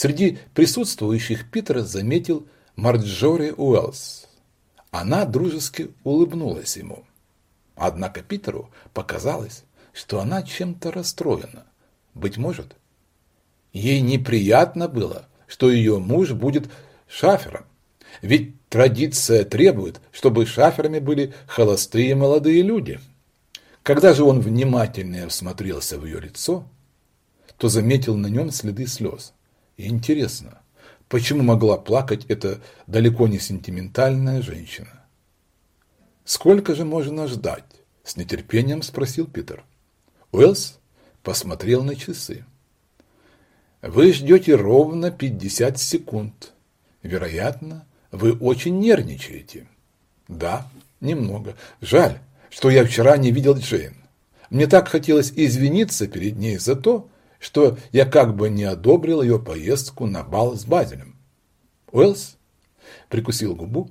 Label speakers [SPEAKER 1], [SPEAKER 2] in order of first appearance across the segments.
[SPEAKER 1] Среди присутствующих Питер заметил Марджори Уэллс. Она дружески улыбнулась ему. Однако Питеру показалось, что она чем-то расстроена. Быть может, ей неприятно было, что ее муж будет шафером. Ведь традиция требует, чтобы шаферами были холостые молодые люди. Когда же он внимательнее всмотрелся в ее лицо, то заметил на нем следы слез. Интересно, почему могла плакать эта далеко не сентиментальная женщина? «Сколько же можно ждать?» – с нетерпением спросил Питер. Уэллс посмотрел на часы. «Вы ждете ровно 50 секунд. Вероятно, вы очень нервничаете». «Да, немного. Жаль, что я вчера не видел Джейн. Мне так хотелось извиниться перед ней за то, что я как бы не одобрил ее поездку на бал с Базелем. Уэллс прикусил губу.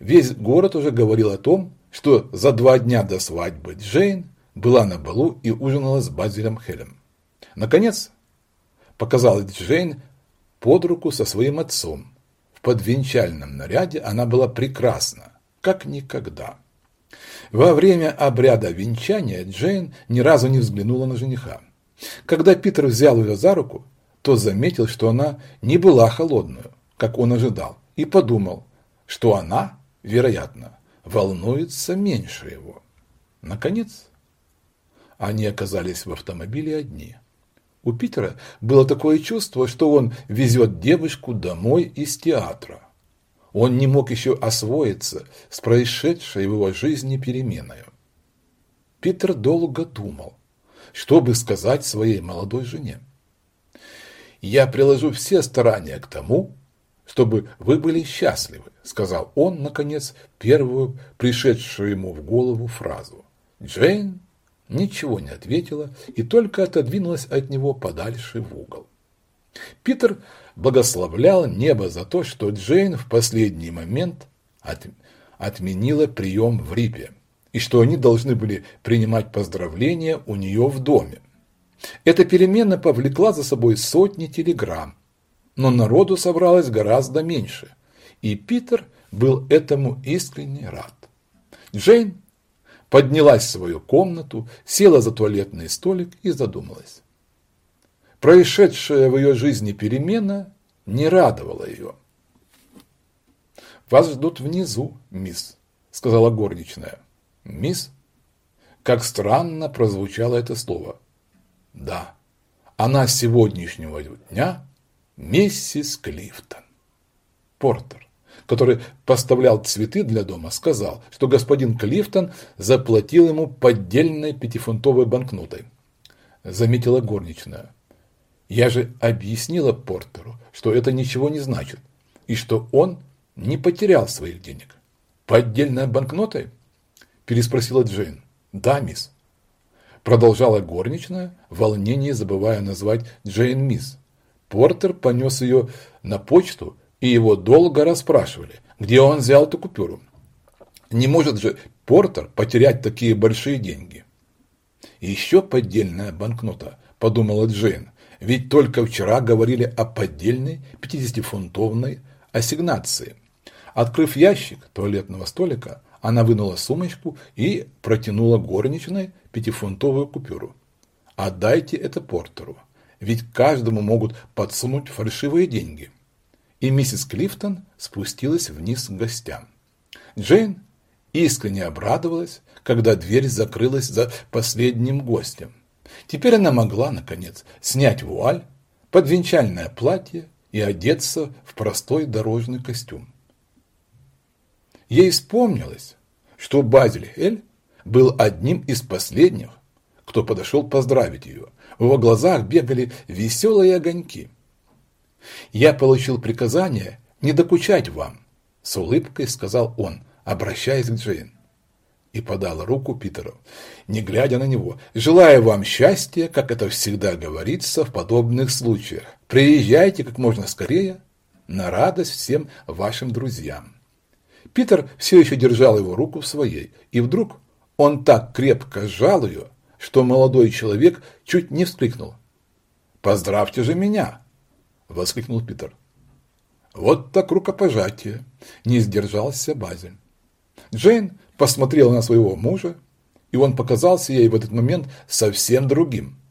[SPEAKER 1] Весь город уже говорил о том, что за два дня до свадьбы Джейн была на балу и ужинала с Базилем Хелем. Наконец, показалась Джейн под руку со своим отцом. В подвенчальном наряде она была прекрасна, как никогда. Во время обряда венчания Джейн ни разу не взглянула на жениха. Когда Питер взял ее за руку, то заметил, что она не была холодную, как он ожидал, и подумал, что она, вероятно, волнуется меньше его. Наконец, они оказались в автомобиле одни. У Питера было такое чувство, что он везет девушку домой из театра. Он не мог еще освоиться с происшедшей в его жизни переменой. Питер долго думал, что бы сказать своей молодой жене. «Я приложу все старания к тому, чтобы вы были счастливы», сказал он, наконец, первую пришедшую ему в голову фразу. Джейн ничего не ответила и только отодвинулась от него подальше в угол. Питер благословлял небо за то, что Джейн в последний момент от, отменила прием в Рипе, и что они должны были принимать поздравления у нее в доме. Эта перемена повлекла за собой сотни телеграмм, но народу собралось гораздо меньше, и Питер был этому искренне рад. Джейн поднялась в свою комнату, села за туалетный столик и задумалась. Происшедшая в ее жизни перемена не радовала ее. «Вас ждут внизу, мисс», – сказала горничная. «Мисс?» Как странно прозвучало это слово. «Да, она с сегодняшнего дня миссис Клифтон». Портер который поставлял цветы для дома, сказал, что господин Клифтон заплатил ему поддельной пятифунтовой банкнотой. Заметила горничная. Я же объяснила Портеру, что это ничего не значит, и что он не потерял своих денег. Поддельная банкнотой? Переспросила Джейн. Да, мисс. Продолжала горничная, в волнении забывая назвать Джейн мисс. Портер понес ее на почту и его долго расспрашивали, где он взял эту купюру. Не может же Портер потерять такие большие деньги. еще поддельная банкнота, подумала Джейн, ведь только вчера говорили о поддельной 50-фунтовной ассигнации. Открыв ящик туалетного столика, она вынула сумочку и протянула горничной пятифунтовую купюру. «Отдайте это Портеру, ведь каждому могут подсунуть фальшивые деньги» и миссис Клифтон спустилась вниз к гостям. Джейн искренне обрадовалась, когда дверь закрылась за последним гостем. Теперь она могла, наконец, снять вуаль, подвенчальное платье и одеться в простой дорожный костюм. Ей вспомнилось, что Базиль Эль был одним из последних, кто подошел поздравить ее. В его глазах бегали веселые огоньки. «Я получил приказание не докучать вам», – с улыбкой сказал он, обращаясь к Джейн. И подал руку Питеру, не глядя на него. «Желаю вам счастья, как это всегда говорится в подобных случаях. Приезжайте как можно скорее, на радость всем вашим друзьям». Питер все еще держал его руку в своей, и вдруг он так крепко сжал ее, что молодой человек чуть не вскрикнул. «Поздравьте же меня!» – воскликнул Питер. «Вот так рукопожатие!» – не сдержался Базель. Джейн посмотрела на своего мужа, и он показался ей в этот момент совсем другим –